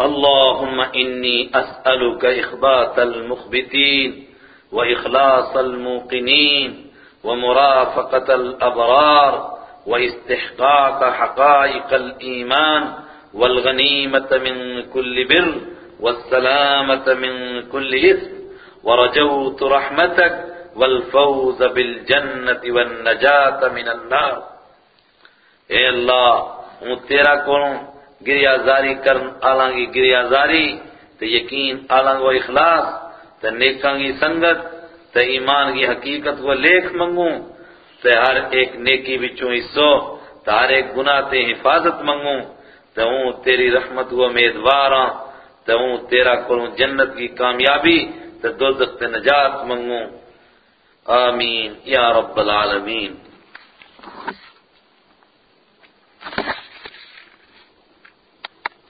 اللهم إني أسألك إخبات المخبتين وإخلاص الموقنين ومرافقة الأبرار واستحقاق حقائق الإيمان والغنيمة من كل بر والسلامة من كل إثم ورجوت رحمتك والفوز بالجنة والنجاة من النار. اے اللہ ہوں تیرا کولوں گریا زاری کرن آلاں کی گریا زاری تے یقین آلاں کو اخلاص، تے نیکاں کی سنگت، تے ایمان کی حقیقت کو لیکھ منگوں، تے ہر ایک نیکی بچوں حصو، تے ہر ایک گناہ تے حفاظت منگوں، تے ہوں تیری رحمت کو امیدواراں، تے ہوں تیرا کولوں جنت کی کامیابی، تے دوزخ تے نجات منگوں۔ آمین۔ یا رب العالمین۔